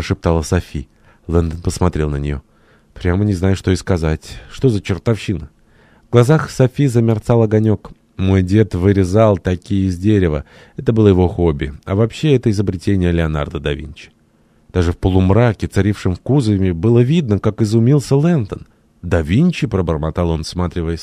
прошептала Софи. Лэндон посмотрел на нее. «Прямо не знаю, что и сказать. Что за чертовщина?» В глазах Софи замерцал огонек. Мой дед вырезал такие из дерева. Это было его хобби. А вообще это изобретение Леонардо да Винчи. Даже в полумраке, царившем в кузове, было видно, как изумился Лэндон. «Да Винчи?» — пробормотал он, всматриваясь